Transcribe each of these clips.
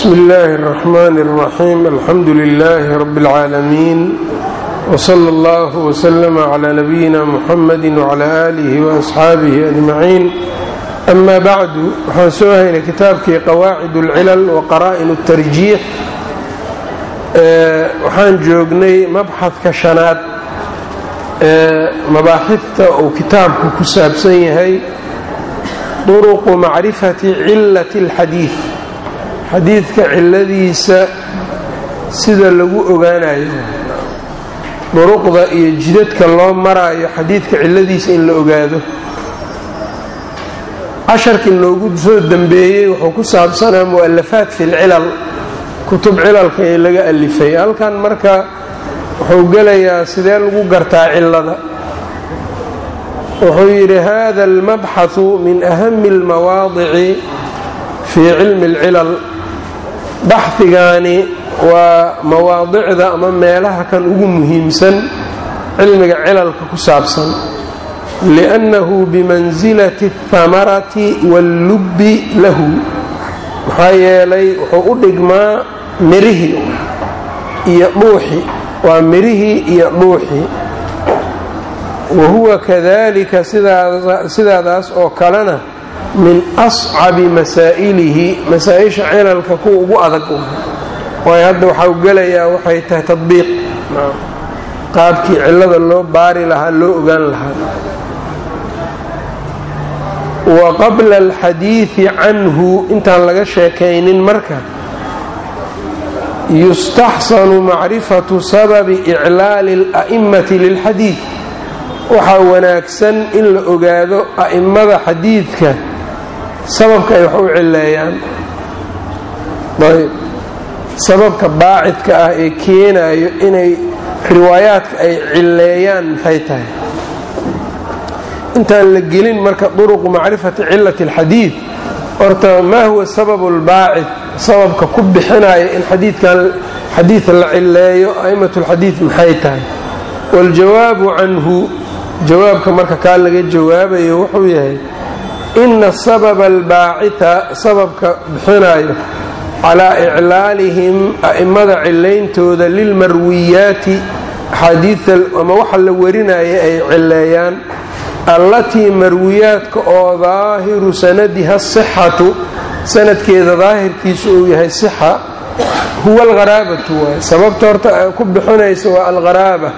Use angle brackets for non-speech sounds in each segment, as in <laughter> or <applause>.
bsmi اllahi الرحmn الرaxيim alxamdu لlh rb العaalamiin wslى اllah وslm عlى nabiyina mxamadi وعlى آlih وأصxaabih أجmaciin ama bacdu waxaan soo haynay kitaabkii qawaacid اlcilal waqara'in الtarjiix waxaan joognay mabxadka shanaad ee mabaaxifta uu kitaabku ku saabsan yahay duruqu macrifati cilaة اlxadiiث xadiidka cilladiisa sida lagu ogaanayo buruqda iyo jidadka loo maraayo xadiidka cilladiisa in la ogaado. Casharkii inoogu soo dambeeyey wuxuu ku saabsanaa mu'allafaat fi lcilal kutub cilalka ee laga alifay. Halkan marka wuxuu gelayaa sidee lagu gartaa cillada. Wuxuu yidhi haada almabxahu min ahami almawaadici fii cilmi alcilal baxdigaani waa mawaadicda ama meelaha kan ugu muhiimsan cilmiga cilalka ku saabsan. liannahu bimansilati اthamarati wاllubbi lahu maxaa yeelay wuxuu u dhigmaa mirihii iyo dhuuxi. waa mirihii iyo dhuuxi. wa huwa kadalika sidaadaas oo kalena min ascabi masaa'ilihi masaa-isha cilalka ugu adag waayo hadda waxau gelayaa waxay tahay tadbiiq. Qaabkii cilada loo baari lahaa loo ogaan lahaa. Wa qabla alxadiidi canhu intaan laga sheekaynin marka yustaxsanu macrifatu sababi iclaali اla'imati lilxadiid waxaa wanaagsan in la ogaado a'immada xadiidka sababka ay wax u cileeyaan ayb sababka baacidka ah ee keenayo inay riwaayaadka ay cileeyaan maxay tahay? Intaan la gelin marka duruqu macrifati cilati alxadiid. Horta maa huwa sabab lbaacid sababka ku bixinaya in xadiidkan xadiid la cileeyo a'imat lxadiid maxay tahay? Waljawaabu canhu jawaabka marka kaa laga jawaabayo wuxuu yahay ina sababa albaacita sababka bixinayo calaa iclaalihim a'immada cilayntooda lilmarwiyaati axaadiida ama waxa la warinaya ay cileeyaan allatii marwiyaadka oo daahiru sanadiha asixatu sanadkeeda daahirkiisu uu yahay sixa huwa algharaabatu waay sababta horta ku bixinaysa waa algharaaba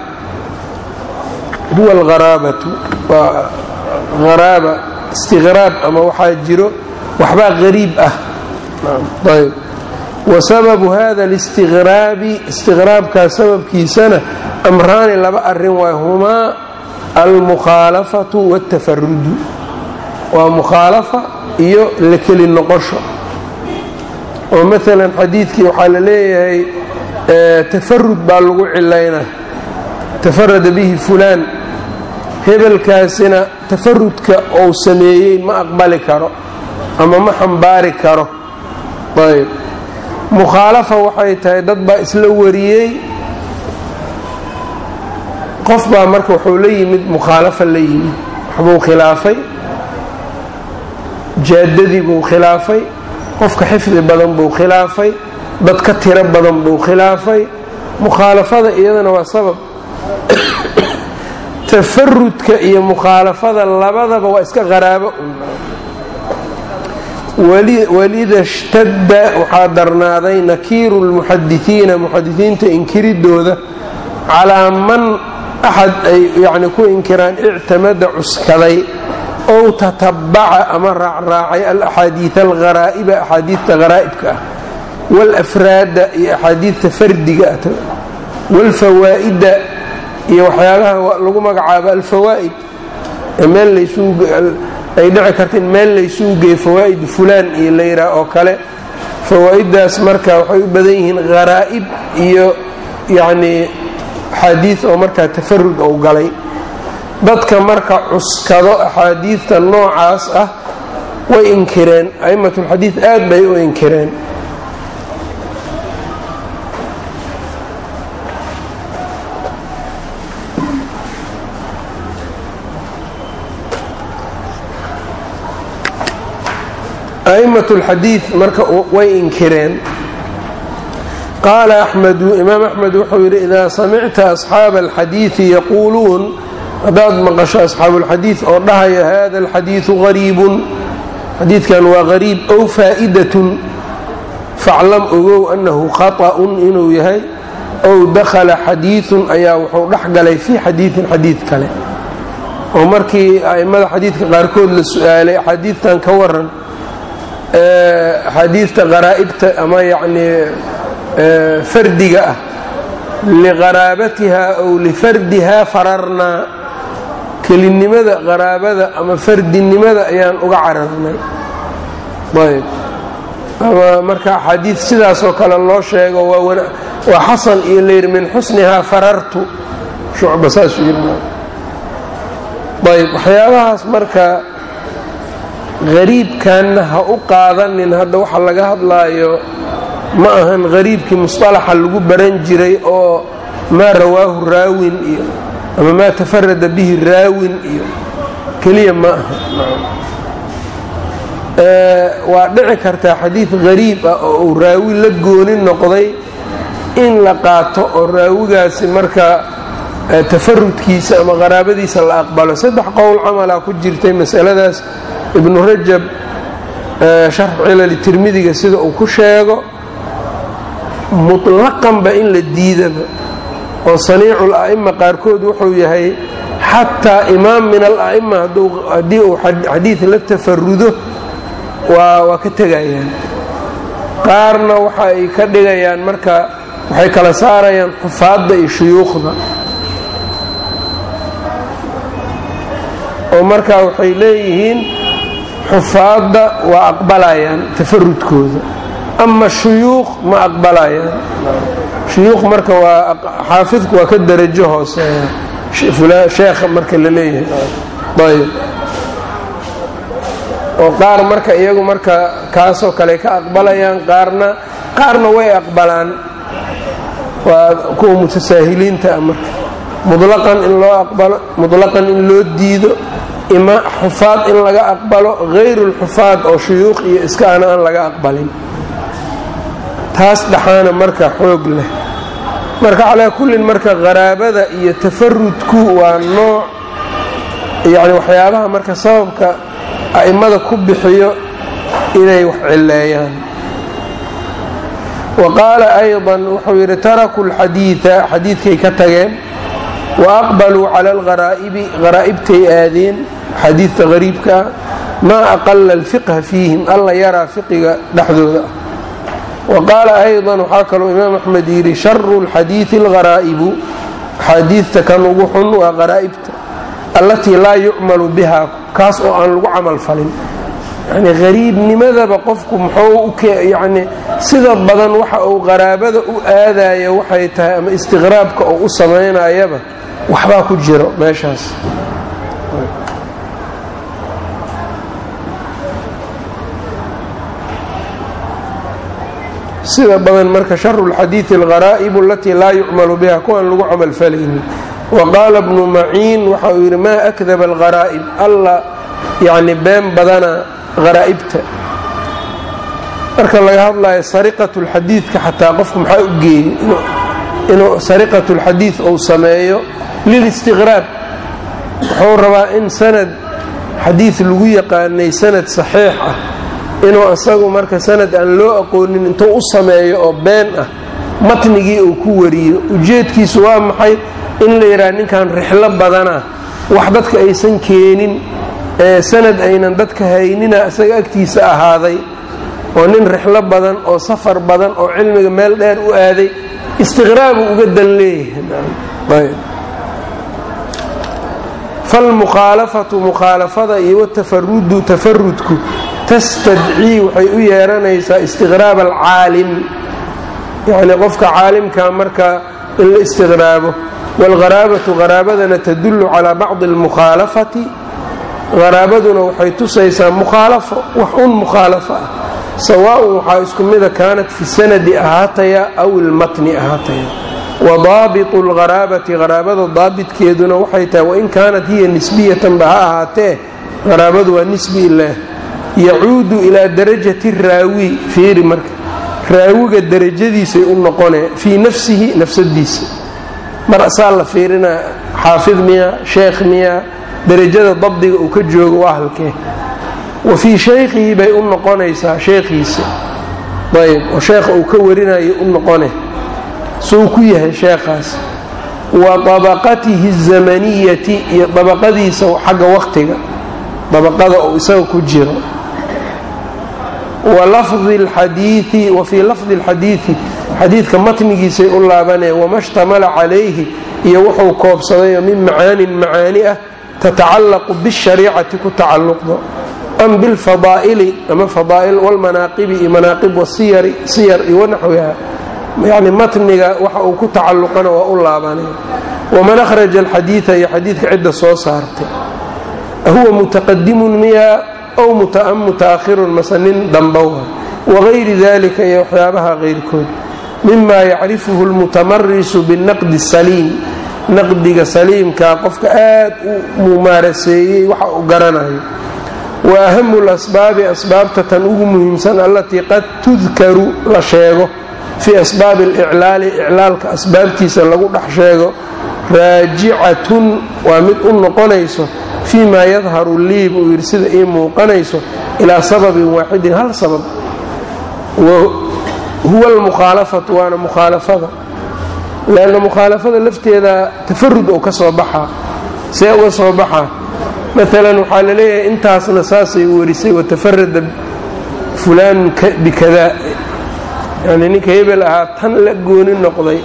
huwa algharaabatu waa haraaba istiqraab ama waxaa jiro waxbaa qariib ah. Ayb. Wa sababu hada alistiqraabi istiqraabkaa sababkiisana amraani laba arrin waay humaa almukhaalafatu waاtafarudu waa mukhaalafa iyo la keli noqosho. Oo maalan xadiidkii waxaa la leeyahay tafarud baa lagu cilaynaa. Tafarada bihi fulaan hebelkaasina tafarudka ou sameeyey ma aqbali karo ama ma xambaari karo. Ayb. Mukhaalafa waxay tahay dad baa isla wariyey. Qof baa marka wuxuu la yimid mukhaalafa la yimid. Waxbuu khilaafay. Jaadadii buu khilaafay. Qofka xifdi badan buu khilaafay. Dad ka tiro badan buu khilaafay. Mukhaalafada iyadana waa sabab tafarudka iyo mukhaalafada labadaba waa iska qaraabo. Walida shtadda waxaa darnaaday nakiiru lmuxadisiina muxadisiinta inkiridooda calaa man axad ay yani ku inkiraan ictamada cuskaday ow tatabaca ama raacraacay alaxaadiid alharaa'iba axaadiidta haraa'ibka ah waalafraada iyo axaadiidta fardiga ah waalfawaa'ida iyo waxyaabaha lagu magacaabo alfawaa'id meel ay dhici karta in meel laysugu geeyo fawaa'id fulaan iyo layraa oo kale. Fawaa'idaas marka waxay u badan yihiin kharaa'ib iyo yacnii axaadiid oo markaa tafarud ou galay. Dadka marka cuskado axaadiidta noocaas ah way inkireen. A'immatulxadiid aad bay u inkireen اlxadiid marka way inkireen. Qaala axmedu imaam axmed wuxuu yidhi idaa samicta asxaaba alxadiidi yaquuluun haddaad maqasho asxaabuulxadiid oo dhahaya hada alxadiidu gariibun xadiidkan waa gariib ow faa'idatun. Faclam ogow annahu khaطa'un inuu yahay. Ow dakhala xadiidun ayaa wuxuu dhex galay fii xadiidin xadiid kale. Oo markii a'immada xadiidka qaarkood la su'aalay axaadiidtan ka waran axaadiidta qaraa'ibta ama yacnii fardiga ah. Liqaraabatiha ow lifardiha fararnaa kelinimada qaraabada ama fardinimada ayaan uga cararnay. Ayb. Ama marka axaadiid sidaasoo kale loo sheego waa xasan iyo layidhi min xusnihaa farartu. Shucba saasuu yidhi ayb. Waxyaabahaas marka qariibkanna ha u qaadanin hadda waxa laga hadlaayo ma ahan qariibkii musطalaxa lagu baran jiray oo maa rawaahu raawin iyo ama maa tafarada bihi raawin iyo keliya ma aha waa dhici kartaa xadiid qariib ah oo uu raawi la gooni noqday in la qaato oo raawigaasi marka tafarudkiisa ama qaraabadiisa la aqbalo. Saddex qowl camalaa ku jirtay masaladaas ibnu rajab sharx cilali tirmidiga sida uu ku sheego mutlaqanba in la diidaba oo saniicu la'ima qaarkood wuxuu yahay xataa imaam min ala'ima haddii uu xadiid la tafarudo waa ka tegayaan. Qaarna waxa ay ka dhigayaan marka waxay kala saarayaan xufaadda iyo shuyuukhda. Oo marka waxay leeyihiin xufaadda waa aqbalayaan tafarudkooda ama shuyuuq ma aqbalayaan. Shuyuuq marka waa xaafidku waa ka darajo hooseeya sheekha marka la leeyahay. Ayb oo qaar marka iyagu marka kaasoo kale ka aqbalayaan qaarna qaarna way aqbalaan. Waa kuwa mutasaahiliinta ah marka. Mulaqan in loo aqbalo mutlaqan in loo diido ima xufaad in laga aqbalo hayru lxufaad oo shuyuuq iyo iska ana aan laga aqbalin. Taas dhaxaana marka xoog leh. Marka calaa kullin marka qaraabada iyo tafarudku waa nooc yani waxyaabaha marka sababka a'immada ku bixiyo inay wax cileeyaan wa qaala ayضa wuxuu yidhi tarakuu lxadiida xadiidkay ka tageen wa aqbaluu cala alqaraa'ibi qaraa'ibtay aadeen xadiidta qariibkaa maa aqala alfiqha fiihim alla yaraa fiqiga dhexdooda wa qaala ayضa waxaa kaloo imaam axmed yidhi sharu اlxadiidi algaraa'ibu axaadiidta kan ugu xun waa qaraa'ibta allatii laa yucmalu biha kaas oo aan lagu camal falin yani qariibnimadaba qofku muxuu yani sida badan waxa uu qaraabada u aadayo waxay tahay ama istiqraabka uu u samaynayaba waxbaa ku jiro meeshaas. Sida badan marka sharu lxadiidi algaraa'ibu alatii laa yucmalu biha kuwaan lagu camalfalaynin waqaala bnu maciin waxa uu yidhi maa akdaba alqaraa'ib alla yacni been badana qaraa'ibta marka laga hadlayo sariqatu lxadiidka xataa qofku maxaa u geeyey inuu sariqatu lxadiid uu sameeyo? Lilistiqraab wuxuu rabaa in sanad xadiid lagu yaqaanay sanad saxiix ah inuu asagu marka sanad aan loo aqoonin intuu u sameeyo oo been ah matnigii uu ku wariyo. Ujeedkiisu waa maxay? In la yidhaha ninkan rixlo badana wax dadka aysan keenin ee sanad aynan dadka haynina isaga agtiisa ahaaday oo nin rixlo badan oo safar badan oo cilmiga meel dheer u aaday istiqraabuu uga dan leeyahay. Falmukhaalafatu mukhaalafada iyo watafarudu tafarudku tastadcii waxay u yeeranaysaa istiqraab alcaalim. Yacnii qofka caalimka marka in la istiqraabo waalqaraabatu qaraabadana tadullu calaa bacdi almukhaalafati qaraabaduna waxay tusaysaa mukhaalafo wax un mukhaalafo ah. Sawaaءun waxaa isku mida kaanat fi sanadi ahaataya aw ilmatni ahaataya. Wadaabitu اlqaraabati qaraabada daabitkeeduna waxay tahay wain kaanat hiya nisbiyatanba ha ahaatee qaraabadu waa nisbi ilaah yacuudu ilaa darajati raawi fiiri marka raawiga derajadiisay u noqonee fii nafsihi nafsadiisa. Mar asaa la fiirinaa xaafid miya sheekh miya derajada dabdiga uu ka joogo waa halkee. Wa fii shaykhihi bay u noqonaysaa sheekhiisa ayb oo sheekha uu ka warinayo u noqone. Suu ku yahay sheekhaas. Wa dabaqatihi azamaniyati iyo dabaqadiisa xagga waqtiga. Dabaqada uu isaga ku jiro. Wa fii lafdi alxadiidi xadiidka matnigiisay u laabaneen wama shtamala calayhi iyo wuxuu koobsadayo min macaanin macaani ah tatacallaqu bishariicati ku tacalluqdo am bilfadaa'ili ama fadaa'il walmanaaqibi iyo manaaqib wasiyari siyar iyo wanaxwiha yacni matniga waxa uu ku tacalluqana waa u laabanay waman akhraja alxadiida iyo xadiidka cidda soo saartay ahuwa mutaqadimun miya ow am mutaakhirun mase nin dambowa wagayri dalika iyo waxyaabaha keyrkood mima yacrifuhu lmutamarisu binaqdi saliim naqdiga saliimka qofka aad u mumaaraseeyey waxa uu garanayo. Wa ahamu lasbaabi asbaabta tan ugu muhiimsan allatii qad tudkaru la sheego. Fii asbaabi aliclaali iclaalka asbaabtiisa lagu dhex sheego. Raajicatun waa mid u noqonayso fii maa yadharu lii buu yidhi sida ii muuqanayso ilaa sababin waaxidin hal sabab. Huwa almukhaalafatu waana mukhaalafada leanna mukhaalafada lafteeda tafarud oo ka soo baxaa see uga soo baxaa maalan waxaa la leeyahay intaasna saasay warisay watafarada fulaan bikadaa yani ninka hebel ahaa tan la gooni noqday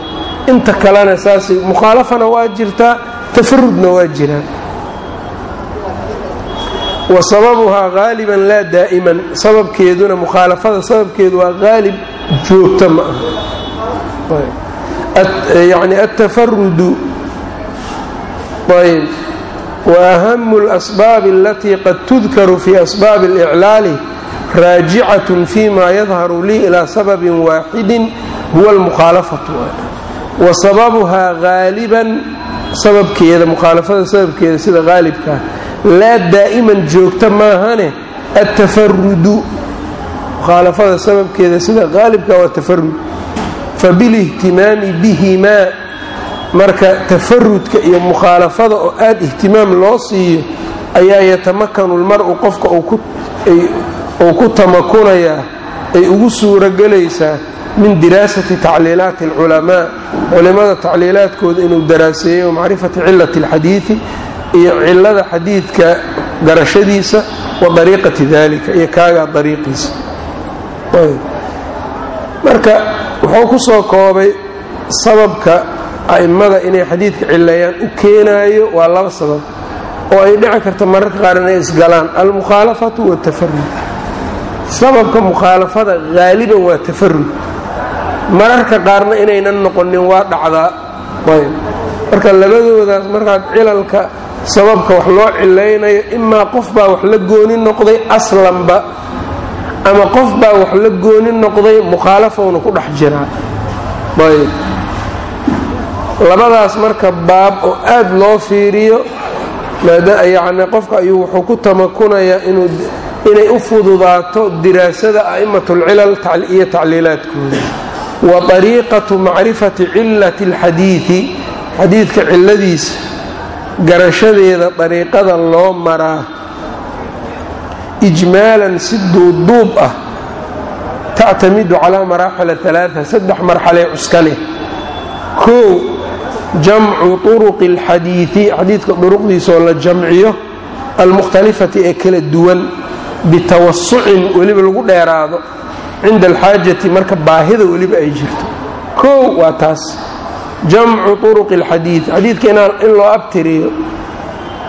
inta kalena saasay mukhaalafana waa jirtaa tafarudna waa jiraan wa sababuhaa haaliban laa daa'iman sababkeeduna mukhaalafada sababkeedu waa haalib joogta ma aha yani atafarudu ayb waahamu اlasbaabi alatii qad tudkaru fi asbaabi اliclaali raajicatun fima yadharu lii ilaa sababin waaxidin huwa almukhaalafatu. Wa sababuhaa haaliban sababkeeda mukhaalafada sababkeeda sida haalibkaa laa daa'iman joogta maahane attafarudu mukhaalafada sababkeeda sida haalibka waa tafarud fabilihtimaami bihimaa marka tafarudka iyo mukhaalafada oo aad ihtimaam loo siiyo ayaa yatamakanu lmar-u qofka uu ku tamakunayaa ay ugu suurogelaysaa min diraasati tacliilaati alculamaa. Culimmada tacliilaadkooda inuu daraaseeyo wamacrifati cilati alxadiidi iyo cilada xadiidka garashadiisa wa dariiqati dalika iyo kaagaa dariiqiisa marka wuxuu ku soo koobay sababka a'immada inay xadiidka cileeyaan u keenaayo waa laba sabab oo ay dhici karta mararka qaar inay isgalaan almukhaalafatu watafarud sababka mukhaalafada haaliban waa tafarud mararka qaarna inaynan noqonin waa dhacdaa. Ayb marka labadoodaas markaad cilalka sababka wax loo cilaynayo imaa qof baa wax la gooni noqday aslanba ama qof baa wax la gooni noqday mukhaalafowna ku dhex jiraa. Ayb. Labadaas marka baab oo aad loo fiiriyo yacni qofka ayuu wuxuu ku tamakunayaa inuu inay u fududaato diraasada a'immatulcilal iyo tacliilaadkooda. Wa طariiqatu macrifati cilati اlxadiidi xadiidka ciladiisa garashadeeda dariiqada loo maraa ijmaalan si duubduub ah tactamidu calaa maraaxila alaaa saddex marxalee cuskane kow jamcu turuqi اlxadiidi xadiidka duruqdiisaoo la jamciyo almukhtalifati ee kala duwan bitawasucin weliba lagu dheeraado cinda alxaajati marka baahida weliba ay jirto. Kow waa taas. Jamcu turuqi اlxadiid xadiidka in loo abtiriyo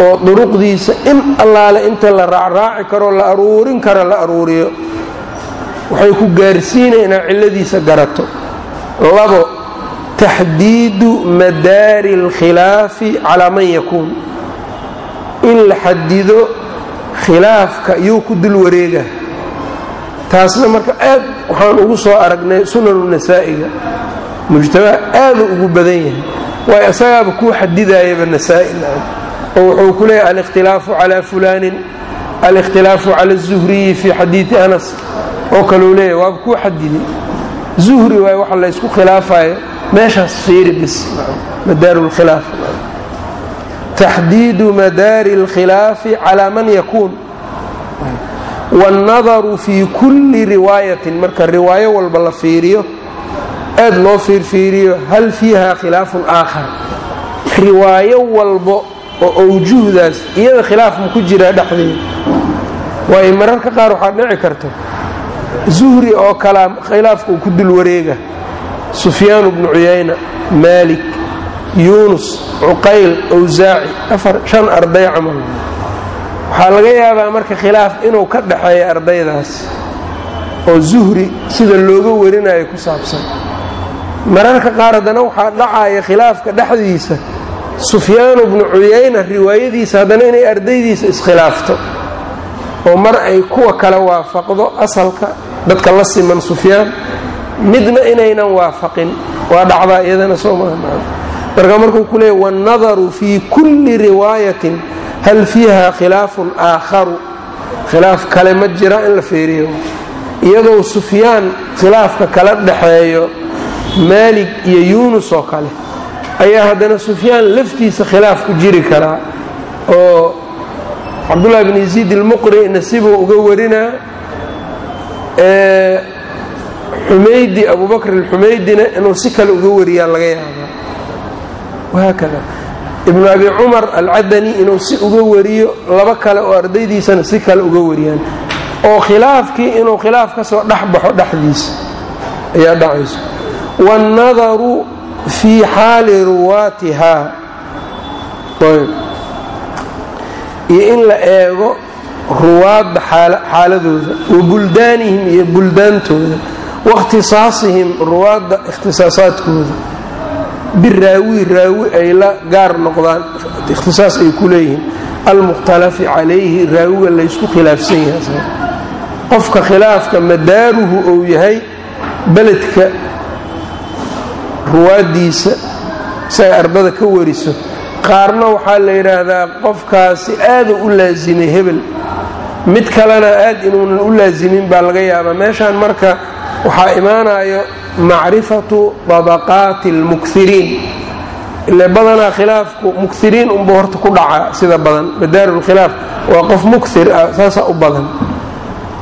oo duruqdiisa in allaale inta la raacraaci karoo la aruurin karo la aruuriyo. Waxay ku gaarsiinaya inaad cilladiisa garato. Labo taxdiidu madaari اlkhilaafi calaa man yakuun. In la xadido khilaafka yuu ku dul wareega taasna marka aad waxaan ugu soo aragnay sunanu nasaa'iga. Mujtamac aadu ugu badan yahay. Waayo isagaaba kuu xadidayaba nasaa-i oo wuxuu ku leeyahy alikhtilaafu calaa fulaanin alikhtilaafu cala الzuhriyi fii xadiidi anas oo kaleu leeyahy waaba kuu xadiday zuhri waay waxa laysku khilaafayo meeshaas fiiri bis madaaru lkhilaaf taxdiidu madaari اlkhilaafi calaa man yakuun wاnnadaru fii kulli riwaayatin marka riwaayo walba la fiiriyo aad loo fiirfiiriyo hal fiiha khilaafun aakhar riwaayo walbo oo awjuhdaas iyada khilaaf ma ku jiraa dhexdeeda waayo mararka qaar waxaad dhici karta zuhri oo kalea khilaafka uu ku dul wareega. Sufyaanu bnu cuyayna maalik yuunus cuqayl awsaaci afar shan arday camal. Waxaa laga yaabaa marka khilaaf inuu ka dhaxeeyo ardaydaas oo zuhri sida looga warinayo ku saabsan. Mararka qaar haddana waxaa dhacaya khilaafka dhexdiisa sufyaanu bnu cuyayna riwaayadiisa haddana inay ardaydiisa iskhilaafto oo mar ay kuwa kale waafaqdo asalka dadka la siman sufyaan midna inaynan waafaqin. Waa dhacdaa iyadana soo maaha marka markuu ku wannadaru fii kulli riwaayatin hal fiiha khilaafun aakharu. Khilaaf kale ma jira in la feeriyo iyadoo sufyaan khilaafka kala dhaxeeyo maalig iyo yuunus oo kale ayaa haddana sufyaan laftiisa khilaaf ku jiri karaa oo cabdullahi bn yaziid ilmuqri nasibuu uga warinaa xumaydi abubakr alxumaydina inuu si kale uga wariyaa laga yaabaa. Wahaakada ibnu abi cumar alcadani inuu si uga wariyo laba kale oo ardaydiisana si kale uga wariyaan. Oo khilaafkii inuu khilaaf ka soo dhex baxo dhexdiisa. Ayaa dhacayso. Waannadaru fii xaali ruwaatiha iyo in la eego ruwaadda xaaladooda wa buldaanihim iyo buldaantooda waاkhtisaasihim ruwaadda ikhtisaasaadkooda biraawi raawi ay la gaar noqdaan ikhtisaas ay ku leeyihiin almukhtalafi calayhi raawiga laysku khilaafsan yahay qofka khilaafka madaaruhu ou yahay beledka ruwaaddiisa si ay ardada ka wariso qaarna waxaa la yidhaahdaa qofkaasi aada u laasimay hebel. Mid kalena aad inuunan u laasimin baa laga yaabaa. Meeshaan marka waxaa imaanayo macrifatu dabaqaati almukiriin ile badanaa khilaafku mukiriin unbuu horta ku dhacaa sida badan. Madaarulkhilaaf waa qof mukir ah saasaa u badan.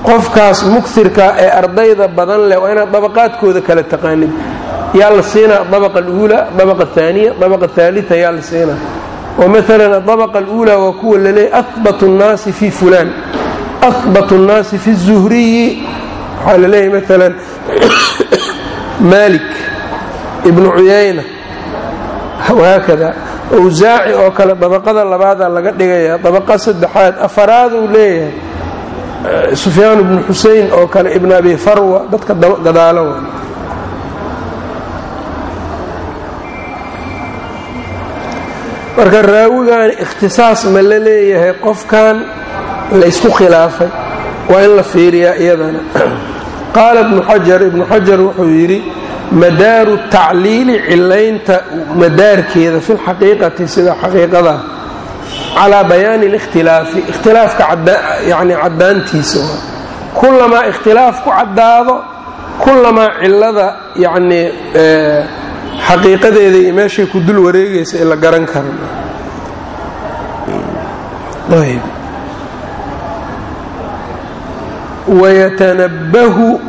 Qofkaas mukirka ee ardayda badan leh waa inaad dabaqaadkooda kala taqaanid yaa la siinaa adabaqa aluula adabaqa ahaaniya adabaqa ahaalita yaa la siinaa oo maalan adabaqa aluulaa waa kuwa laleeyay ahbat nnaasi fi fulaan. Ahbat nnaasi fi zuhriyi. Waxaa la leeyahay maalan ibnu cuyayna wahaakada awsaaci oo kale dabaqada labaada laga dhigaya dabaqa saddexaad afaraaduu leeyahay sufyaan ibnu xusein oo kale ibn abi farwa dadka gadaalo marka raawigan ikhtisaas ma la leeyahay qofkan laysku khilaafay waa in la fiiriyaa iyadana. <clears throat> Qaala ibnu xajar ibnu xajar wuxuu yidhi madaaru tacliili cilaynta madaarkeeda fi lxaqiiqati sida xaqiiqada calaa bayaani اlikhtilaafi ikhtilaafka yani caddaantiisa kulamaa ikhtilaaf ku caddaado kulamaa cilada yacnii xaqiiqadeeda iyo meeshay ku dul wareegaysa ee la garan karo. Wayatanabahu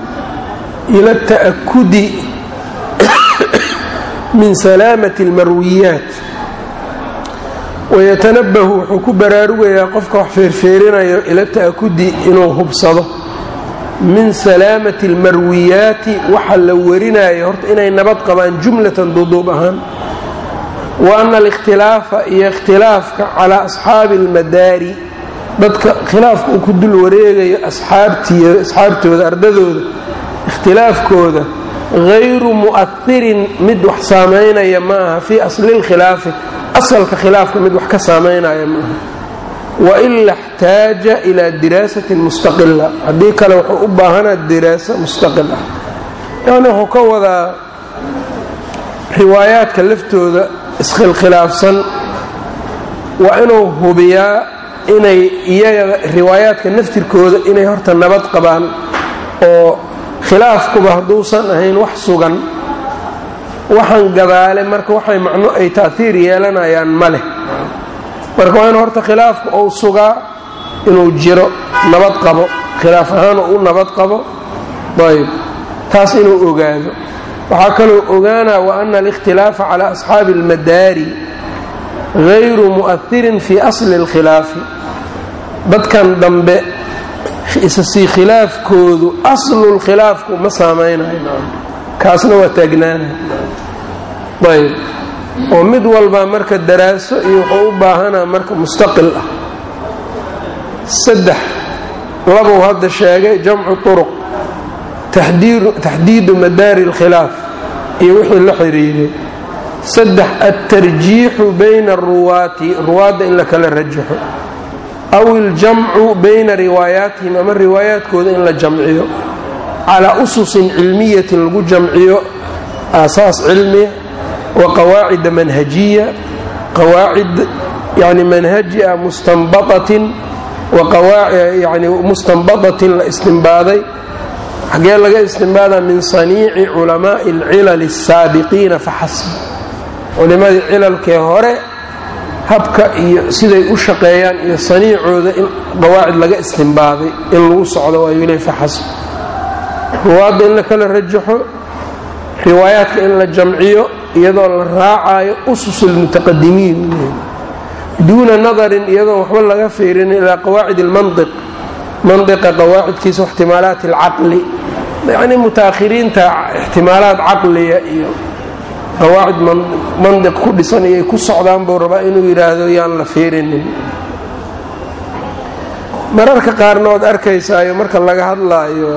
ila اta'akudi min salaamati اlmarwiyaat wayatanabahu wuxuu ku baraarugayaa qofka wax feerfeerinayo ila ta'akudi inuu hubsado min salaamati almarwiyaati waxa la warinayo horta inay nabad qabaan jumlatan duduub ahaan. Wa ana alikhtilaafa iyo ikhtilaafka calaa asxaabi almadaari dadka khilaafka uu ku dul wareegayo asxaabtooda ardadooda ikhtilaafkooda hayru mu'ahirin mid wax saamaynaya ma aha fii asli lkhilaafi asalka khilaafka mid wax ka saamaynaya ma aha waila اxtaaja ilaa diraasatin mustaqila haddii kale wuxuu u baahanaa diraaso mustaqil ah yani wuxuu ka wadaa riwaayaadka laftooda iskhilkhilaafsan waa inuu hubiyaa inay iyaga riwaayaadka naftirkooda inay horta nabad qabaan oo khilaafkuba hadduusan ahayn wax sugan waxaan gadaale marka waxay macno ay taahiir yeelanayaan ma leh marka waa in horta khilaafku uu sugaa inuu jiro nabad qabo khilaaf ahaan u nabad qabo ayb taas inuu ogaado. Waxaa kaloo ogaanaa wa ana alikhtilaafa cala asxaabi almadaari gayru mu'ahirin fii asli اlkhilaafi dadkan dambe isasii khilaafkoodu aslulkhilaafku ma saamaynayo kaasna waa taagnaanay. Ayb oo mid walba marka daraaso iyo wuxuu u baahanaa marka mustaqil ah. Saddex labuu hadda sheegay jamcu turuq taxdiidu madaari اlkhilaaf iyo wixii la xiriiray saddex altarjiixu bayna aruwaati ruwaadda in la kala rajaxo. Aw iljamcu bayna riwaayaatihim ama riwaayaadkooda in la jamciyo. Calaa ususin cilmiyatin lagu jamciyo aasaas cilmiya wa qawaacida manhajiya qawaacid yani manhaji ah mustanbaatin yani mustanbadatin la istinbaaday. Xagee laga istinbaadaa min saniici culamaa'i alcilali الsaabiqiina faxasb culimadii cilalkee hore habka iyo siday u shaqeeyaan iyo saniicooda in qawaacid laga istinbaaday in lagu socdo waayuu le faxasb ruwaadda in la kala rajaxo riwaayaadka in la jamciyo iyadoo la raacayo usus اlmutaqadimiin duuna nadarin iyadoon waxba laga fiirin ilaa qawaacid اlmandiq mandiqa qawaacidkiisa ixtimaalaat اlcaqli yacni mutaakhiriinta ixtimaalaad caqliya iyo qawaacid mandiq ku dhisan iyay ku socdaan buu rabaa inuu yidhaahdo yaan la fiirinin mararka qaarna ood arkaysaayo marka laga hadlaayo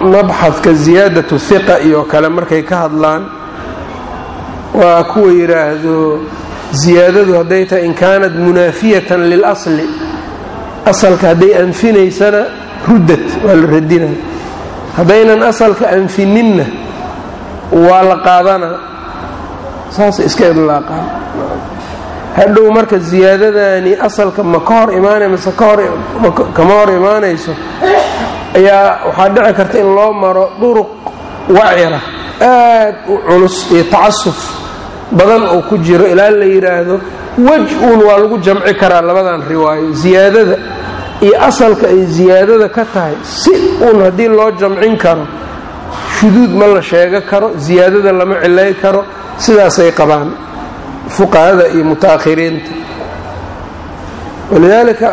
mabxadka ziyaadatu hiqa iyo kale markay ka hadlaan waa kuwa yidhaahdo ziyaadadu hadday tahay in kaanat munaafiyatan lilasli asalka hadday anfinaysana ruddad waa la radinaya. Haddaynan asalka anfininna waa la qaadanaa saasay iska idlaaqaan. Hadhow marka ziyaadadani asalka ma ka hor imaanay mase kama hor imaanayso ayaa waxaa dhici karta in loo maro duruq wacira aad u culus iyo tacasuf badan oo ku jiro ilaa la yidhaahdo wej-un waa lagu jamci karaa labadan riwaayo ziyaadada iyo asalka ay ziyaadada ka tahay si uun haddii loo jamcin karo shuduud ma la sheego karo ziyaadada lama cilay karo sidaasay qabaan fuqahada iyo mutaakhiriinta walidaalika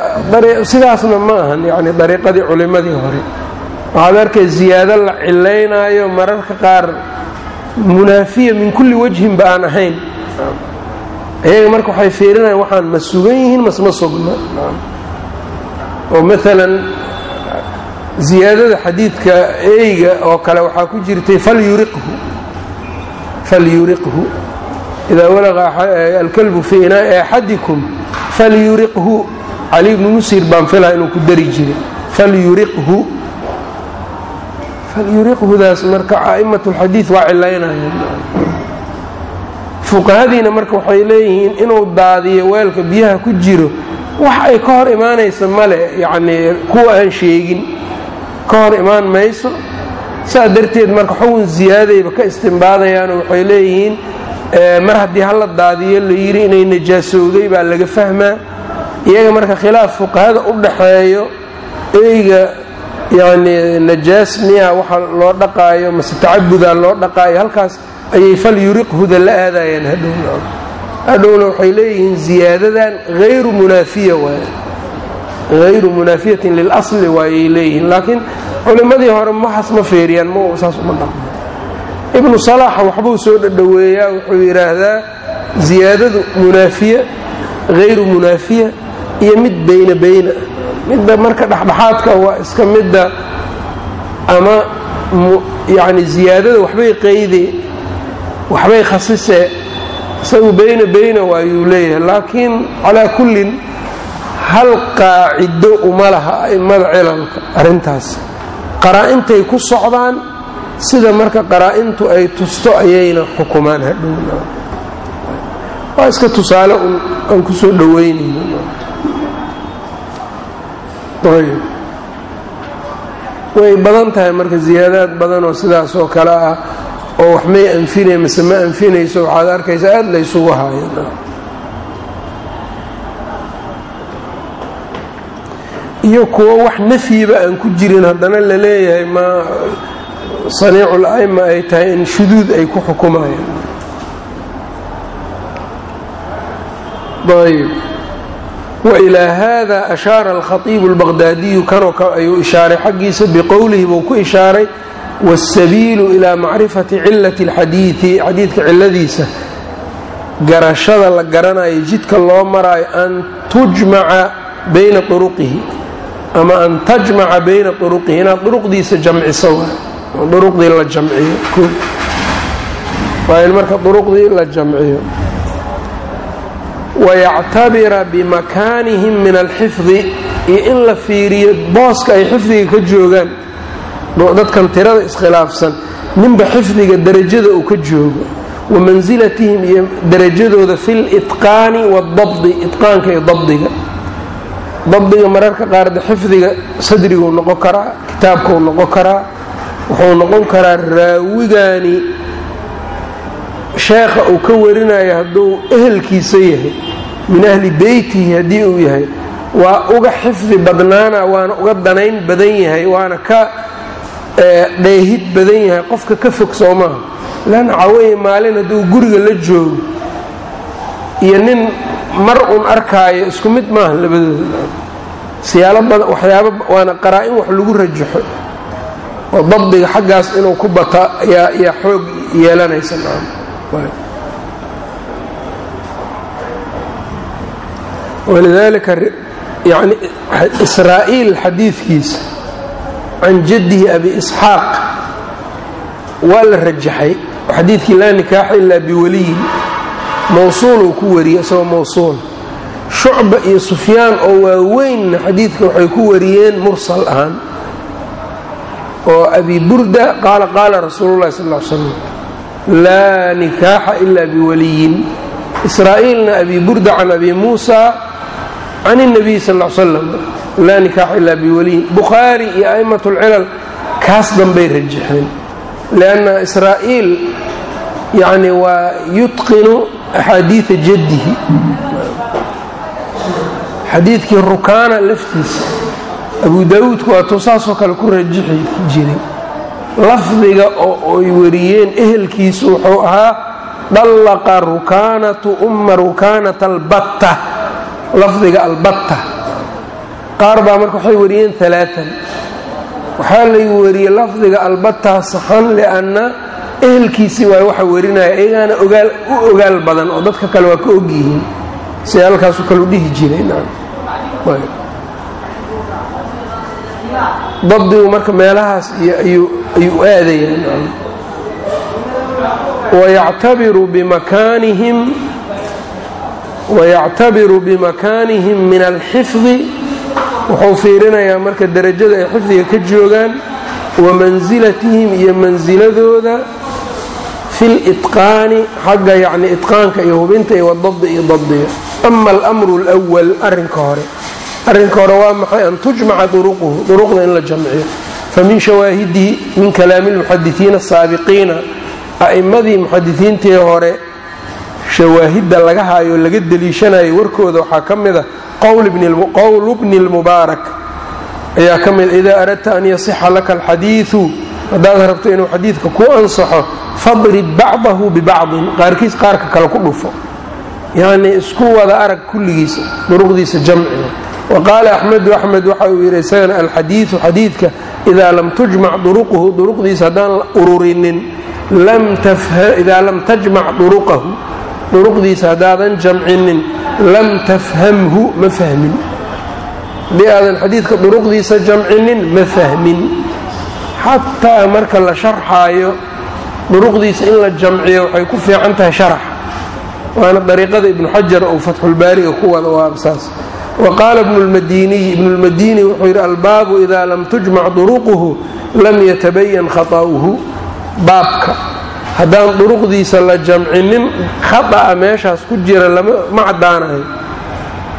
sidaasna ma ahan yani dariiqadii culimmadii hore. Waxaad arkay ziyaado la cilaynaayo mararka qaar munaafiya min kulli wajhinba aan ahayn. Iyaga marka waxay fiirinayaan waxaan ma sugan yihiin masma sugna. Oo maalan ziyaadada xadiidka eyga oo kale waxaa ku jirtay falyuriqhu. Falyuriqhu. Idaa walaqa alkalbu fii inaa'i axadikum falyuriqhu cali bnu musir baan filaa inuu ku dari jiray. Falyuriqhu. Falyuriqhudaas marka a'immat lxadiid waa cilaynayaan fuqahadiina marka waxay leeyihiin inuu daadiyo weelka biyaha ku jiro wax ay ka hor imaanaysa male yacnii kuwa aan sheegin. Ka hor imaan mayso. Saa darteed marka xugun ziyaadayba ka istimbaadayaanoo waxay leeyihiin mar haddii hala daadiyo la yidhi inay najaasowday baa laga fahmaa. Iyaga marka khilaaf fuqahada u dhaxeeyo eyga yacnii najaas miya waxa loo dhaqaayo mase tacabudaa loo dhaqaayo halkaas ayay fal yuriqhuda la aadayaan hadhowna hadhowna waxay leeyihiin ziyaadadan hayru munaafiya waay hayru munaafiyatin lilasli waayay leeyihiin. Laakiin culimmadii hore waxaas ma feeriyaan ma saas uma dhaqmo ibnu salaaxa waxbuu soo dhadhoweeyaa wuxuu yidhaahdaa ziyaadadu munaafiya hayru munaafiya iyo mid beyna beyna midda marka dhexdhexaadka waa iska midda ama yacni ziyaadada waxbay qeydee waxbay khasisee isagu beyna beyna waayuu leeyahay. Laakiin calaa kullin hal qaacido uma laha a'immada cilalka arrintaas. Qaraa-intay ku socdaan sida marka qaraa-intu ay tusto ayayna xukumaan hadhowna waa iska tusaale aan ku soo dhoweynayno way badan tahay marka ziyaadaad badan oo sidaas oo kale ah oo wax may anfinay mise ma anfinayso waxaad arkaysa aada laysugu haayo iyo kuwo wax nafyiba aan ku jirin haddana la leeyahay ma saniicul a'ima ay tahay in shuduud ay ku xukumayaan. Ayb wailaa hada ashaara alkhatiibu albaqdaadiyu kanoo ayuu ishaaray. Xaggiisa biqowlihi buu ku ishaaray waاsabiilu ilaa macrifati cilati اlxadiidi xadiidka ciladiisa garashada la garanayo jidka loo maraayo an tujmaca bayna uruqihi ama an tajmaca bayna uruqihi inaad duruqdiisa jamciso duruqdii la jamciyo. Waa in marka duruqdii la jamciyo wayactabira bimakaanihim min alxifdi iyo in la fiiriyo booska ay xifdiga ka joogaan. Dadkan tirada iskhilaafsan ninba xifdiga darajada uu ka joogo wa mansilatihim iyo darajadooda fi litqaani waadabdi itqaanka iyo dabdiga. Dabdiga mararka qaarda xifdiga sadriguu noqon karaa kitaabkuu noqon karaa wuxuu noqon karaa raawigani sheekha uu ka warinayo hadduu ehelkiisa yahay min ahli beytihi haddii uu yahay waa uga xifdi badnaana waana uga danayn badan yahay waana ka dheehid badan yahay qofka ka fog soo maaha. Leanna caweye maalin hadduu guriga la joogo iyo nin mar un arkaayo isku mid maaha labadooda. Siyaalo badan waxyaaba waana qaraa-in wax lagu rajaxo oo dabdiga xaggaas inuu ku bata ayaa ayaa xoog yeelanaysa walidaalika yani israa'iil xadiidkiisa can jaddihi abi isxaaq waa la rajaxay. Xadiidkii laa nikaaxa ilaa biwaliyin mawsuuluu ku wariyey isagoo mawsuul. Shucba iyo sufyaan oo waaweynna xadiidka waxay ku wariyeen mursal ahaan oo abi burda qaala qaala rasuulu llahi sal l slam laa nikaaxa ila biwaliyin israa'iilna abi burda can abi muusa can الnabiy sal l slam laa nikaaxa ila biwaliyin bukhaari iyo a'imat اlcilal kaas danbay rajaxeen lianna israa'iil yani waa yutqinu axaadiida jaddihi xadiidkii rukaana laftiisa abu daawuudku waatuu saasoo kale ku rajixi jiray. Lafdiga oo ay wariyeen ehelkiisu wuxuu ahaa dallaqa rukaanatu umma rukaanata albatta. Lafdiga albatta. Qaar baa marka waxay wariyeen alaaan waxaa lay wariyey lafdiga albatta saxan lianna ehelkiisii waa waxa warinaya iyagaana ogaal u ogaal badan oo dadka kale waa ka ogyihiin. Si halkaasu kalu dhihi jiray dabdigu marka meelahaas ayuu aadayaan wayactabiru bimakaanihim min alxifdi wuxuu fiirinayaa marka derajada ay xifdiga ka joogaan wa mansilatihim iyo mansiladooda fi litqaani xagga yacni itqaanka iyo hubinta iyo wadabdi iyo dabdiga. Ama almru اlwal arrinka hore arrinka hore waa maxay an tujmaca duruquhu duruqda in la jamciyo. Famin shawaahidihi min kalaami اlmuxadisiina asaabiqiina a'immadii muxadisiintii hore shawaahidda laga haayo laga deliishanayo warkooda waxaa ka mid a qowlu bni اlmubaarak ayaa ka mid idaa aradta an yasixa laka alxadiidu haddaad rabto inuu xadiidka ku ansaxo fadrib bacdahu bibacdin qaarkiis qaarka kale ku dhufo. Yacnii isku wada arag kulligiisa duruqdiisa jamciga wa qaala axmedu axmed waxa uu yidhi isagana alxadiidu xadiidka idaa lam tujmac duruquhu duruqdiisa haddaan ururinin idaa lam tajmac duruqahu duruqdiisa haddaadan jamcinin lam tafhamhu ma fahmin. Haddii aadan xadiidka duruqdiisa jamcinin ma fahmin. Xataa marka la sharxaayo duruqdiisa in la jamciyo waxay ku fiican tahay sharax. Waana dariiqada ibnu xajar ou fatxulbaariga ku wada waabsaas wa qaala ibnu lmadiniy ibnu lmadini wuxuu yidhi albaabu idaa lam tujmac duruquhu lam yatabayan khata'uhu. Baabka. Haddaan duruqdiisa la jamcinin khata'a meeshaas ku jira ma caddaanayo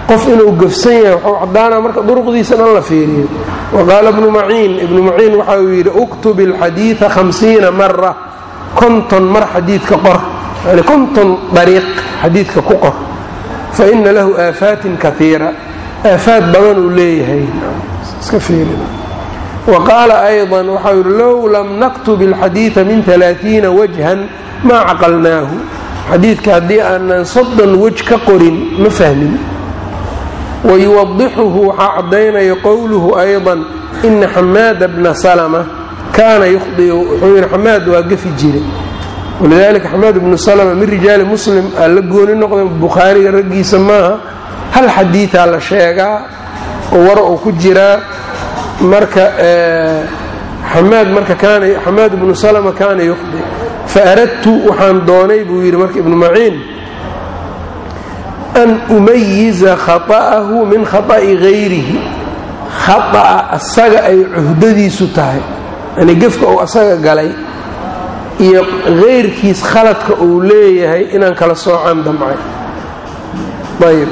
qof inuu gafsan yahay waxuu caddaanaa marka duruqdiisa dhan la fiiriyo. Waqaala ibnu maciin ibnu maciin waxa uu yidhi uktub ilxadiida hamsiina mara konton mar xadiidka qor. Yani konton dariiq xadiidka ku qor fa ina lahu aafaatin kaiira aafaad badan uu leeyahay. Wa qaala ayضa waxau yidhi low lam naktub ilxadiida min alaaiina wajhan maa caqalnaahu. Xadiidka haddii aanan soddon wej ka qorin ma fahmin. Wayuwadixuhu waxaa caddaynaya qowluhu ayضa ina xamaada bna salma kaana yukhdiu. Wuxuu yidhi xamaad waa gafi jiray walidalika xamaad bnu salma min rijaali muslim aa la gooni noqda bukhaariga raggiisa maaha hal xadiidaa la sheegaa oo war uu ku jiraa marka xamaad marka xamaad bnu salma kaana yukhdi faaradtu waxaan doonay buu yidhi marka ibnu maciin an umayiza khaطa'ahu min khaطa'i gayrihi khaa'a asaga ay cuhdadiisu tahay yani gefka uu asaga galay iyo kayrkiis khaladka uu leeyahay inaan kala soocaan damcay. Ayb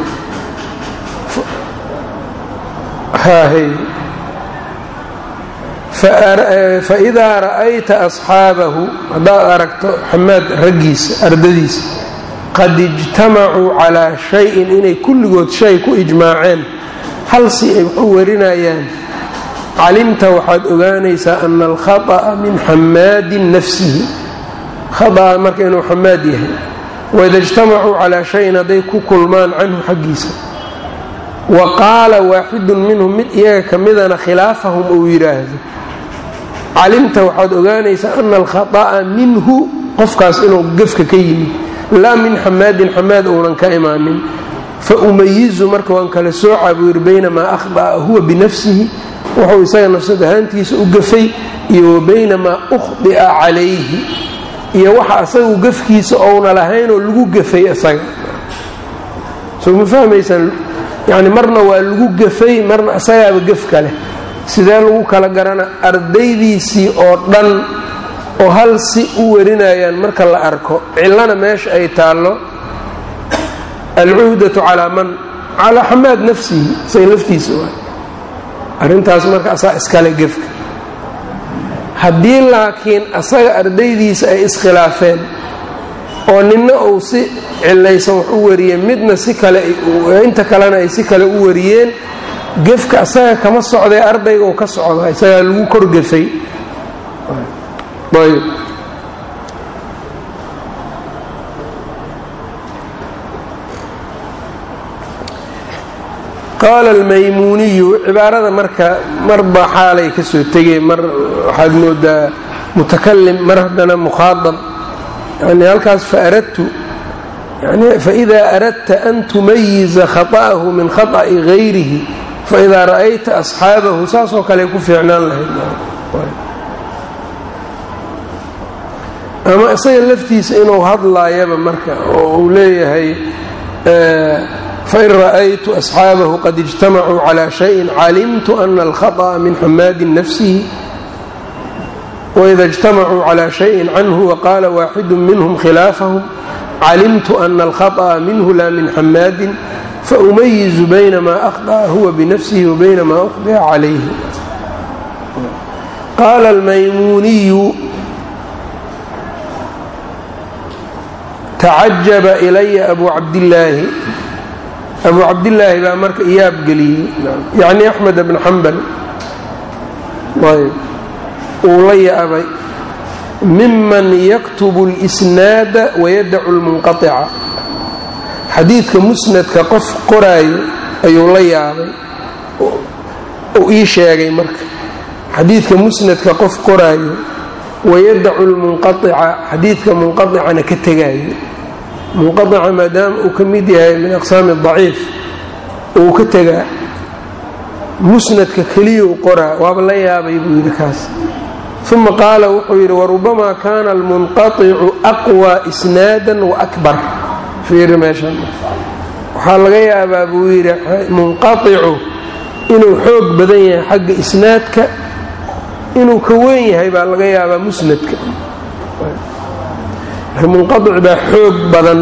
faidaa ra'ayta asxaabahu haddaad aragto xamaad raggiisa ardadiisa qad ijtamacuu calaa shayin inay kulligood shay ku ijmaaceen hal si ay wax u warinayaan calimta waxaad ogaanaysaa ana alkhata'a min xamaadin nafsihi khaطa'a marka inuu xamaad yahay. Waida ijtamacuu calaa shayin hadday ku kulmaan canhu xaggiisa. Wa qaala waaxidun minhum mid iyaga ka midana khilaafahum uu yidhaahdo. Calimta waxaad ogaanaysaa ana alkhata'a minhu qofkaas inuu gefka ka yimid laa min xamaadin xamaad uunan ka imaanin. Fa umayizu marka waan kala soocaa buu yidhi baynamaa akhda'a huwa binafsihi wuxuu isaga nafsad ahaantiisa u gafay iyo wa baynamaa ukhdi'a calayhi iyo waxa asagu gafkiisa ouna lahaynoo lagu gafay isaga soo ma fahmaysaan? Yacni marna waa lagu gafay marna isagaaba gefka leh sidee lagu kala garana? Ardaydiisii oo dhan oo hal si u warinayaan marka la arko cillana meesha ay taallo alcuhdatu calaa man? Calaa xamaad nafsihi isaga laftiisa waay arrintaas marka asaa iskale gefka haddii laakiin asaga ardaydiisa ay iskhilaafeen oo ninna uu si cilaysan wax u wariyeen midna si kale inta kalena ay si kale u wariyeen gefka asaga kama socday ardayga uu ka socda isagaa lagu korgafay ayb qaala almaymuuniyu cibaarada marka marba xaalay ka soo tegay mar waxaad moodaa mutakalim mar haddana mukhaaab yani halkaas faaradtu faidaa aradta an tumayiza khaطa'ahu min khaطa'i gayrihi faidaa ra'ayta asxaabahu saasoo kale ku fiicnaan lahayd ama isaga laftiisa inuu hadlaayaba marka oo uu leeyahay fain ra'aytu asxaabahu qad ijtamacuu calى shayin calimtu ana alkhaطأa min xamaadi nafsihi waida اجtamacuu calى shayin canhu waqaala waaxidu minhm khilaafahum calimtu ana alkhaطأa minhu la min xamaadin faumayizu bayna ma akhطأa huwa binafsihi wabayna ma ukhdica calayhi qaala almaymuuniyu tacajaba ilaya abu cabdillaahi abu cabdillaahi baa marka iyaab geliyey yacni axmed bn xambal ayb uu la yaabay miman yaktubu اlisnaada wayadacu lmunqaطica xadiidka musnadka qof qoraayo ayuu la yaabay uu ii sheegay marka xadiidka musnadka qof qoraayo wayadacu lmunqaطica xadiidka munqaطicana ka tegaayo munqadaca maadaama uu ka mid yahay min aqsaami daciif uu ka tegaa musnadka keliyou qoraa waaba la yaabay buu yidhi kaas. uma qaala wuxuu yidhi warubbamaa kaana almunqaicu aqwaa isnaadan waakbar fiiri meeshan waxaa laga yaabaa buu yidhi munqaicu inuu xoog badan yahay xagga isnaadka inuu ka weyn yahay baa laga yaabaa musnadka munqaic baa xoog badan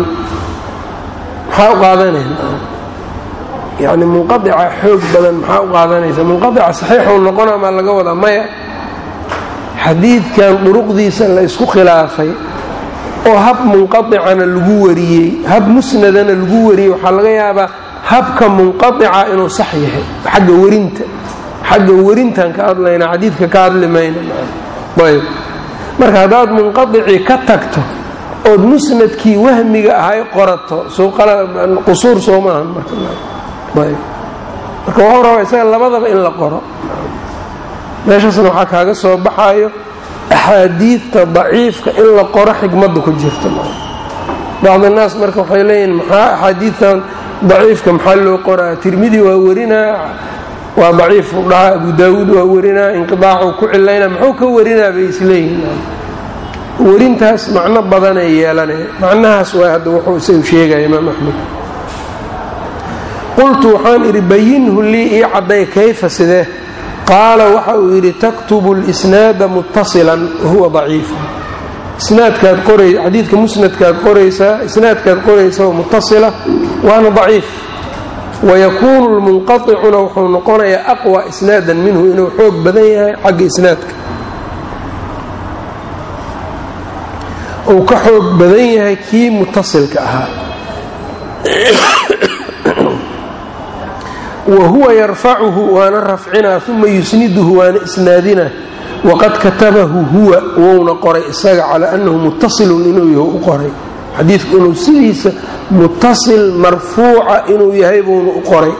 maxaa u qaadanaya yani munqaica xoog badan maxaa u qaadanaysa? munqaica saxiixuu noqona maa laga wadaa? maya. xadiidkan duruqdiisa la isku khilaafay oo hab munqaicana lagu wariyey hab musnadana lagu wariyey waxaa laga yaabaa habka munqaica inuu sax yahay xagga werinta xagga werintaan ka hadlayna xadiidka ka hadli mayna. Ayb marka haddaad munqaicii ka tagto ood musnadkii wahmiga ahay qorato. Qusuur soo maahan marka waxuu rabaa isaga labadaba in la qoro. Meeshaasna waxaa kaaga soo baxayo axaadiidta daciifka in la qoro xikmadda ku jirta. Bacd annaas marka waxay leeyihiin maxaa axaadiidtan daciifka? Maxaa loo qoraa? Tirmidi waa warinaa waa daciif u dhahaa abu daawuud waa warinaa inqidaacuu ku cilayna muxuu ka warinaa bay isleeyihin werintaas macno badanay yeelanaya macnahaas waa hadda wuxuu isagu sheegaya imaam axmed. Qultu waxaan idhi bayinhu lii ii cadday kayfa sidee? Qaala waxa uu yidhi taktubu lisnaada muttasilan wahuwa daciifu isnaadkaad qoray xadiidka musnadkaad qoraysaa isnaadkaad qoraysa oo muttasila waana daciif. Wayakuunu lmunqaicuna wuxuu noqonayaa aqwa isnaadan minhu inuu xoog badan yahay xagga isnaadka uu ka xoog badan yahay kii mutasilka ahaa. Wa huwa yarfacuhu waana rafcinaa uma yusniduhu waana isnaadina waqad katabahu huwa wouna qoray isaga calaa annahu muttasilun inuu yahay u qoray. Xadiidku inuu sidiisa muttasil marfuuca inuu yahay buuna u qoray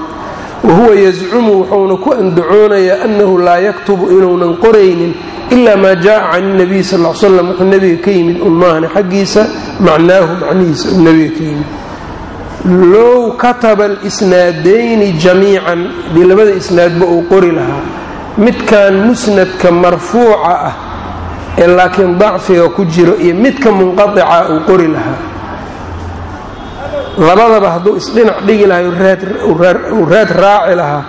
wa huwa yazcumu wuxuuna ku andacoonayaa annahu laa yaktubu inuunan qoraynin ilaa maa jaaa can nabiy sal l slam wuxuu nebiga ka yimid un maahane xaggiisa macnaahu macnihiisa uu nebiga ka yimid. Low kataba alisnaadayni jamiican haddii labada isnaadba uu qori lahaa midkan musnadka marfuuca ah ee laakiin dacfiga ku jiro iyo midka munqaica uu qori lahaa labadaba hadduu isdhinac dhigi lahay uu raad raaci lahaa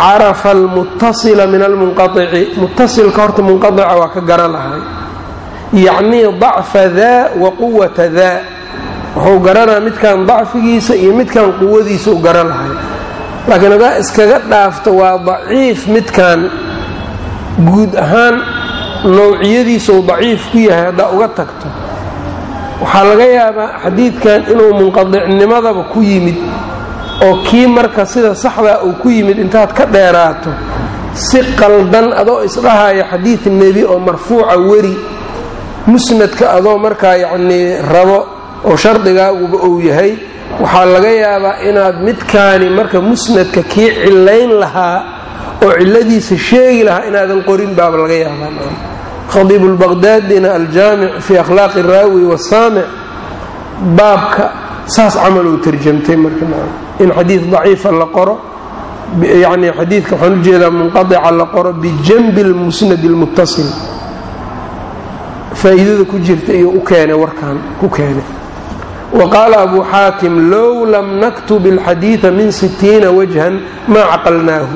carafa almutasila min almunqaici mutasilka horta munqaica waa ka garan lahay yacnii dacfa daa wa quwata daa wuxuu garanaa midkan dacfigiisa iyo midkan quwadiisa u garan lahay laakiin haddaa iskaga dhaafto waa daciif midkan guud ahaan nowciyadiisau daciif ku yahay haddaa uga tagto waxaa laga yaabaa xadiidkan inuu munqadicnimadaba ku yimid oo kii marka sida saxdaa uu ku yimid intaad ka dheeraato si qaldan adoo isdhahaya xadiid nebi oo marfuuca weri musnadka adoo markaa yacnii rabo oo shardigaaguba uu yahay. Waxaa laga yaabaa inaad midkaani marka musnadka kii cilayn lahaa oo ciladiisa sheegi lahaa inaadan qorin baaba laga yaabaa khadiibu lbaqdaadina aljaamic fii akhlaaqi raawi wasaamic baabka saas camal uu tarjamtay marka in xadiid daciifa la qoro yani xadiidka waxaan u jeedaa munqadica la qoro bijanbi lmusnadi lmuttasil faa'iidada ku jirta iyo u keenay warkan ku keenay. Wa qaala abu xaatim low lam naktub alxadiida min sitiina wajhan maa caqalnaahu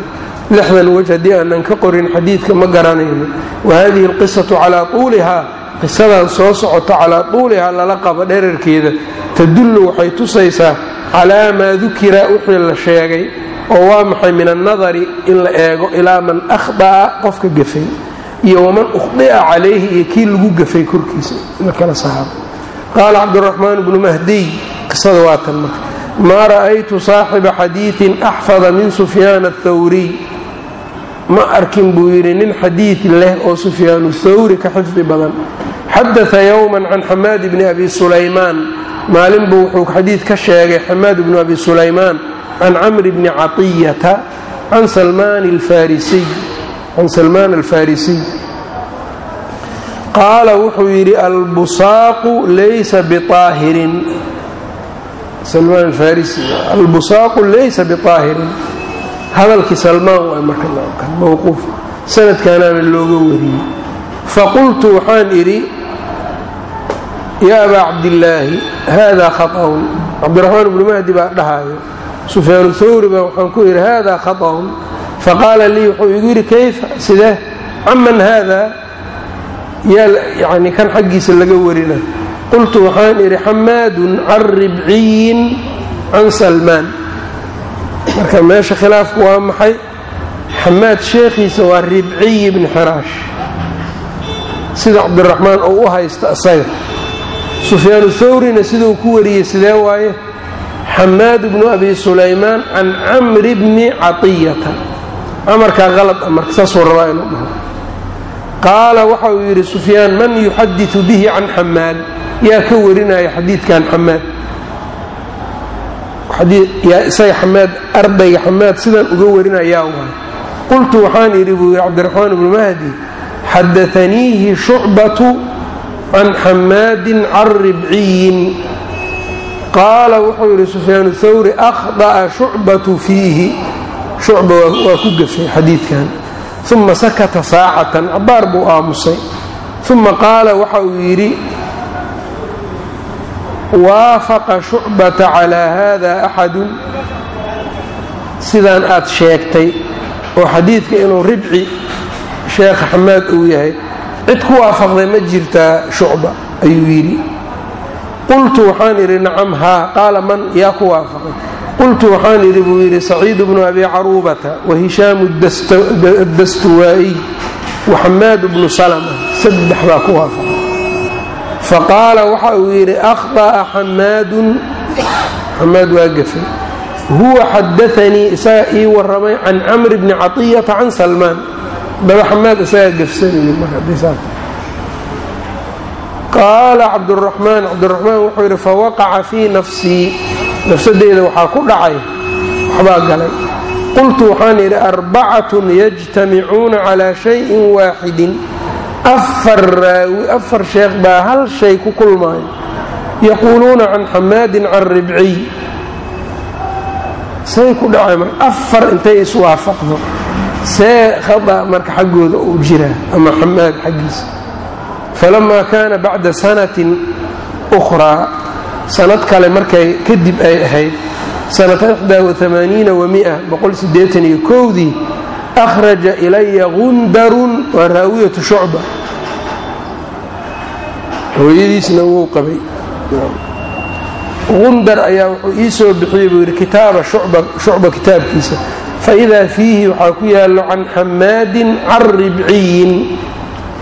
lixdan waj haddii aanan ka qorin xadiidka ma garanayno wa hadihi alqisatu calaa tuulihaa qisadan soo socota calaa tuulihaa lala qabo dherarkeeda tadullu waxay tusaysaa calaa maa dukira wixii la sheegay oo waa maxay min annadari in la eego ilaa man akhda'a qofka gafay iyo waman ukhdi'a calayhi iyo kii lagu gafay korkiisa la kala saaro qaala cabdiraxmaan bnu mahdiy qisada waa tan marka maa ra'aytu saaxiba xadiidin axfada min sufyaan athawriy ma arkin buu yidhi nin xadiid leh oo sufyaanu thawri ka xifdi badan xadaa yowman can xamaad bni abi sulaymaan. Maalin buu wuxuu xadiid ka sheegay xamaad bnu abi sulaymaan can camri bni caطiyata can salmaan alfarisiy qaala wuxuu yidhi albusaaqu laysa biaahirin salmaan alfarisi albusaaqu laysa biaahirin hadalkii salmaan mawquuf. Sanadkaanaana looga wariyey. Faqultu waxaan idhi yaa abaa cabdillaahi haadaa khaط'un cabdiraxmaan ibnu mahdi baa dhahaayo. Sufyaan thawri baa waxaan ku yidhi haadaa khaط'un faqaala lii wuxuu igu yidhi kayfa? Sidee caman haadaa yaa yacni kan xaggiisa laga warina. Qultu waxaan idhi xamaadun can ribciyin can salmaan marka meesha khilaafku waa maxay? Xamaad sheekhiisa waa ribciy bni xiraash. Sida cabdiraxmaan uu u haysta isaga sufyaanu thawrina siduu ku wariyey sidee waaye? Xamaad bnu abi sulaymaan can camri bni caطiyata camarkaa qalad a marka saasuu rabaa inuu dhaho. Qaala waxa uu yidhi sufyaan man yuxadiثu bihi can xamaad? Yaa ka warinaya xadiidkan xamaad isaga xamaad ardayga xamaad sidaan uga warinayaa waay qultu waxaan idhi buu yidhi cabdiraxmaan ibnu mahdi xadaaniihi shucbatu can xamaadin can ribciyin. Qaala wuxuu yidhi sufyaan thawri akhda'a shucbatu fiihi. Shucba waa ku gafay xadiidkan. Uma sakata saacatan cabaar buu aamusay. Uma qaala waxa uu yidhi waafaqa shucbata calaa haada axadun. Sidaan aad sheegtay oo xadiidka inuu ribci sheekha xamaad uu yahay cid ku waafaqday ma jirtaa shucba ayuu yidhi. Qultu waxaan idhi nacam haa qaala man yaa ku waafaqay? Qultu waxaan idhi buu yidhi saciidu bnu abi caruubata wa hishaamu dastuwaa'iy wa xamaad bnu salama. Saddex baa ku waafaqay faqaala waxa uu yidhi akhطa'a xamaadun xamaad waa gafay. huwa xadaanii isaga ii waramay can camri bni caطiyata can salmaan daba xamaad isagaa gafsanayay qaala cabduraxmaan cabduraxmaan wuxuu yidhi fawaqaca fii nafsii nafsadeyda waxaa ku dhacay. waxbaa galay. qultu waxaan idhi arbacatun yajtamicuuna calaa shayin waaxidin afar raawi afar sheekh baa hal shay ku kulmaayo yaquuluuna can xamaadin can ribciy. Say ku dhacay marka afar intay iswaafaqdo see khada marka xaggooda uu jiraa ama xamaad xaggiisa. Falamaa kaana bacda sanatin ukhraa. Sanad kale markay kadib ay ahayd sanata ixdaa waamaaniina wamia boqolsideetaniyo kowdii akhraja ilaya gundarun waa raawiyatu shucba hooyadiisna wuu qabay. gundar ayaa wuxuu ii soo bixiyey buu yidhi kitaaba shucba kitaabkiisa. faidaa fiihi waxaa ku yaallo can xamaadin can ribciyin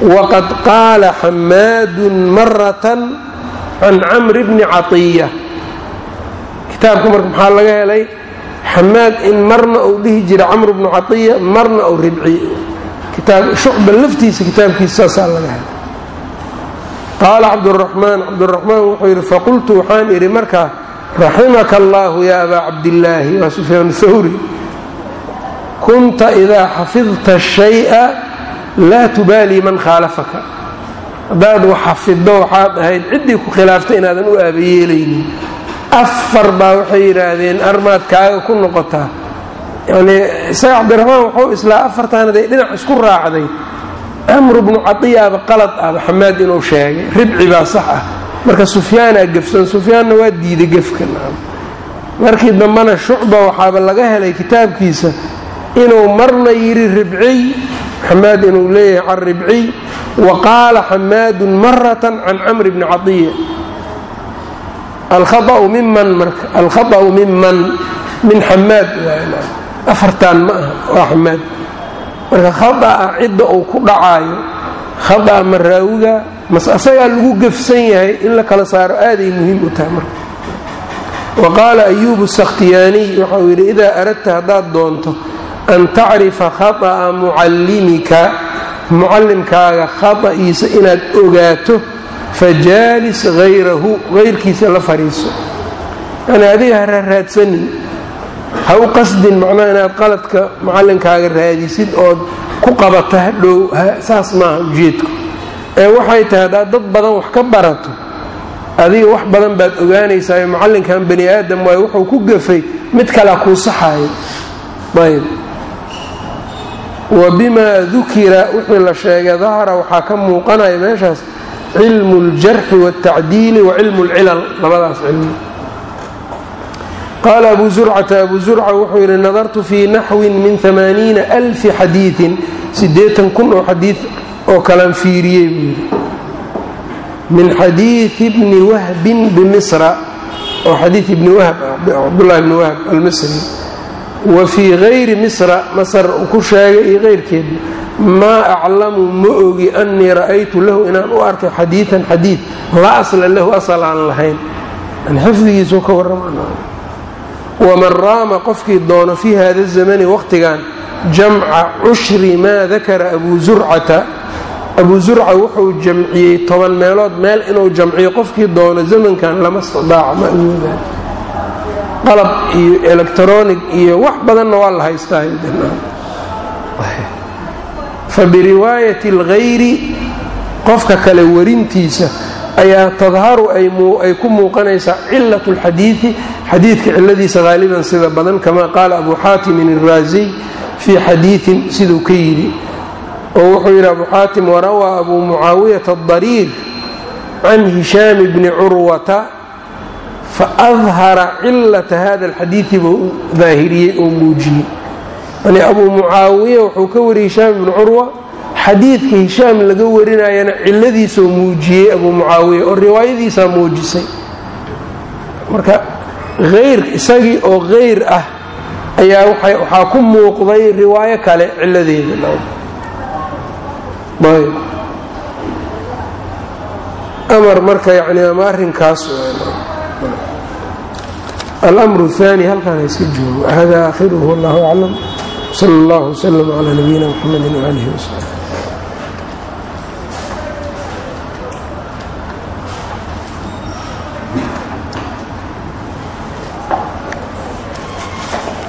waqad qaala xamaadun maratan can camri bni caiya kitaabka marka maxaa laga helay xamaad in marna uu dhihi jira camr bnu caiya marna uu ribci. Shucba laftiisa kitaabkiisa saasaa laga helay. Qaala cabduraxmaan cabduraxmaan wuxuu yidhi faqultu waxaan idhi markaa raximaka allaahu yaa abaa cabdillaahi waa sufyaan thawri. Kunta idaa xafidta shaya laa tubaalii man khaalafaka. Haddaad wax xafiddo waxaad ahayd ciddii ku khilaaftay inaadan u aabayeelaynin afar baa waxay yidhaahdeen armaad kaaga ku noqotaa. Yanii isaga cabdiraxmaan wuxuu islaa afartan haday dhinac isku raacday. Camru bnu cadiyaaba qalad ahba xamaad inuu sheegay ribci baa sax ah. Marka sufyaanaa gefsan sufyaanna waa diiday gefka markii dambena shucba waxaaba laga helay kitaabkiisa inuu marna yidhi ribciy xamaad inuu leeyahay can ribciy wa qaala xamaadun maratan can camri bni cadiya alkhaau miman marka alkhaطأu miman min xamaad afartan ma aha waa xamaad marka khada'a cidda uu ku dhacaayo khada'a ma raawiga mas asagaa lagu gefsan yahay in la kala saaro aaday muhiim u tahay marka. Wa qaala ayubu sakhtiyaaniy waxau yidhi idaa aradta haddaad doonto an tacrifa khata'a mucallimika mucallimkaaga khata'iisa inaad ogaato fajaalis hayrahu hayrkiisa la fadhiiso yani adiga ha raaraadsanin ha u qasdin macnaha inaad qaladka mucallinkaaga raadisid ood ku qabata hadhow saas maaha ujeedku ee waxay tahay haddaad dad badan wax ka barato adiga wax badan baad ogaanaysaayo mucallinkan bani aadam waayo wuxuu ku gafay mid kalea kuu saxaayo ayb wa dukira wixii la sheegay dahara waxaa ka muuqanaya meeshaas cilmu اljarxi wاltacdiili wa cilmu اlcilal labadaas cilmi qaala abu zurcata abu zurca wuxuu yidhi nadartu fii naxwin min amaaniina alfi xadiiin siddeetan kun oo xadiid oo kalan fiiriyey buu yidhi min xadiidi bni wahbin bimisra oo xadiid ibni wahb cabdullahi bni wahb almisri wa fii hayri misra masar uu ku sheegay iyo keyrkeeda maa aclamu ma ogi annii ra'aytu lahu inaan u arkay xadiidan xadiid laa asla lahu asal aan lahayn. Xifdigiisu ka warramawaman raama qofkii doono fii hada zamani waqtigan jamca cushri maa dakara abuu zurcata. Abuu zurca wuxuu jamciyey toban meelood meel inuu jamciyo qofkii doono zamankan lama stidaaca ma awooda qalab iyo electronic iyo wax badanna waa la haystaa fabiriwaayati alkhayri qofka kale warintiisa ayaa tadharu ay ku muuqanaysaa cilat lxadiii xadiidka ciladiisa haaliban sida badan kama qaala abu xaatimin araasiy fii xadiiin siduu ka yidhi oo wuxuu yidhi abu xaatim warawaa abu mucaawiyata adariir can hishaami bni curwata faadhara cilata hada alxadiidi buu daahiriyey oo muujiyey yani abuu mucaawiya wuxuu ka wariyey hishaam ibnu curwa xadiidka hishaam laga warinayana ciladiisoo muujiyey abu mucaawiya oo riwaayadiisaa muujisay. Marka eyr isagii oo keyr ah ayaa waxaa ku muuqday riwaayo kale ciladeeda amar marka yani ama arinkaas eh, alamru اhaani halkaan ha iska joogo. Hada aakhiruhu اllahu sal اllah wslm clى nabiyina mxamedi walih wsلم